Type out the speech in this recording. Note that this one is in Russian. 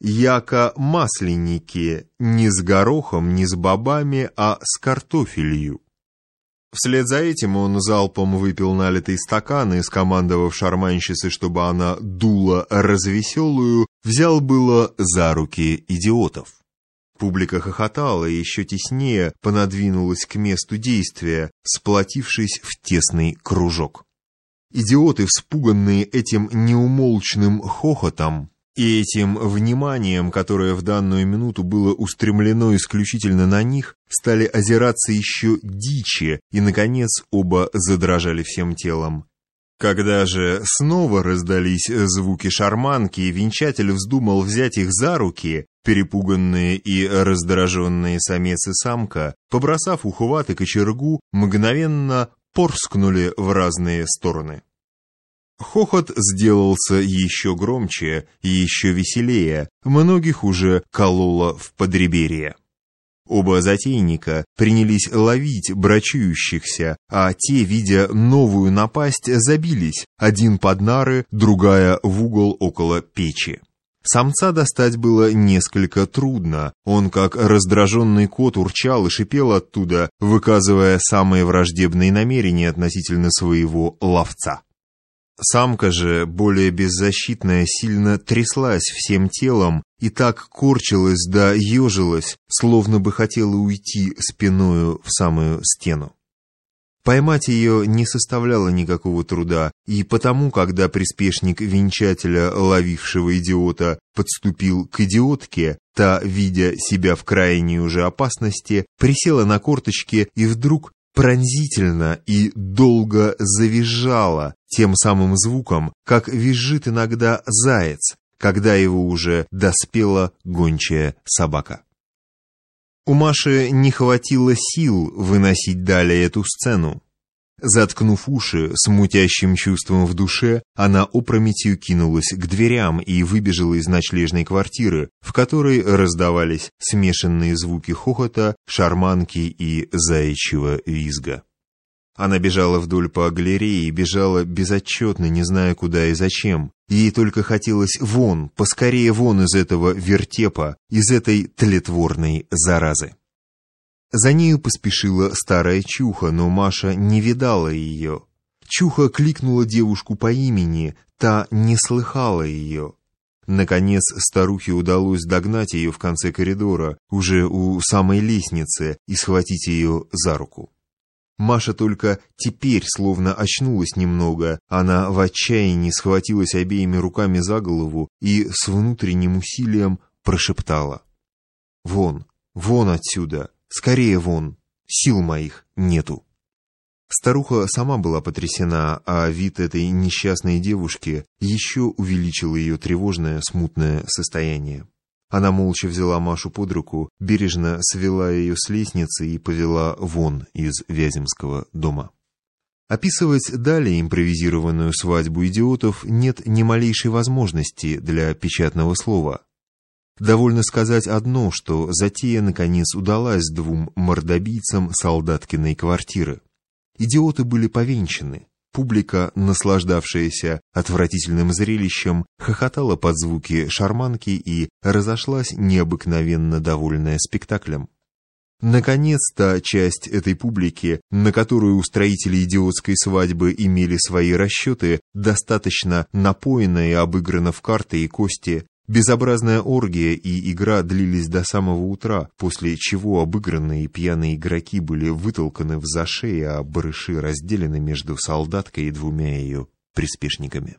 яко масленники, не с горохом, не с бобами, а с картофелью. Вслед за этим он залпом выпил налитый стакан и, скомандовав шарманщице, чтобы она дула развеселую, взял было за руки идиотов. Публика хохотала и еще теснее понадвинулась к месту действия, сплотившись в тесный кружок. Идиоты, вспуганные этим неумолчным хохотом, и этим вниманием, которое в данную минуту было устремлено исключительно на них, стали озираться еще дичи, и, наконец, оба задрожали всем телом. Когда же снова раздались звуки шарманки, и венчатель вздумал взять их за руки, перепуганные и раздраженные самец и самка, побросав ухват и кочергу, мгновенно порскнули в разные стороны. Хохот сделался еще громче и еще веселее, многих уже кололо в подреберье. Оба затейника принялись ловить брачующихся, а те, видя новую напасть, забились, один под нары, другая в угол около печи. Самца достать было несколько трудно. Он, как раздраженный кот, урчал и шипел оттуда, выказывая самые враждебные намерения относительно своего ловца. Самка же, более беззащитная, сильно тряслась всем телом и так корчилась да ежилась, словно бы хотела уйти спиною в самую стену. Поймать ее не составляло никакого труда, и потому, когда приспешник венчателя, ловившего идиота, подступил к идиотке, та, видя себя в крайней уже опасности, присела на корточки и вдруг пронзительно и долго завизжала тем самым звуком, как визжит иногда заяц, когда его уже доспела гончая собака. У Маши не хватило сил выносить далее эту сцену. Заткнув уши с мутящим чувством в душе, она опрометью кинулась к дверям и выбежала из ночлежной квартиры, в которой раздавались смешанные звуки хохота, шарманки и заячьего визга. Она бежала вдоль по галерее и бежала безотчетно, не зная куда и зачем. Ей только хотелось вон, поскорее вон из этого вертепа, из этой тлетворной заразы. За нею поспешила старая Чуха, но Маша не видала ее. Чуха кликнула девушку по имени, та не слыхала ее. Наконец старухе удалось догнать ее в конце коридора, уже у самой лестницы, и схватить ее за руку. Маша только теперь словно очнулась немного, она в отчаянии схватилась обеими руками за голову и с внутренним усилием прошептала. «Вон, вон отсюда!» Скорее вон, сил моих нету. Старуха сама была потрясена, а вид этой несчастной девушки еще увеличил ее тревожное, смутное состояние. Она молча взяла Машу под руку, бережно свела ее с лестницы и повела вон из Вяземского дома. Описывать далее импровизированную свадьбу идиотов нет ни малейшей возможности для печатного слова. Довольно сказать одно, что затея наконец удалась двум мордобийцам солдаткиной квартиры. Идиоты были повенчаны. Публика, наслаждавшаяся отвратительным зрелищем, хохотала под звуки шарманки и разошлась необыкновенно довольная спектаклем. Наконец-то часть этой публики, на которую устроители идиотской свадьбы имели свои расчеты, достаточно напоена и обыграна в карты и кости, Безобразная оргия и игра длились до самого утра, после чего обыгранные пьяные игроки были вытолканы в зашей, а барыши разделены между солдаткой и двумя ее приспешниками.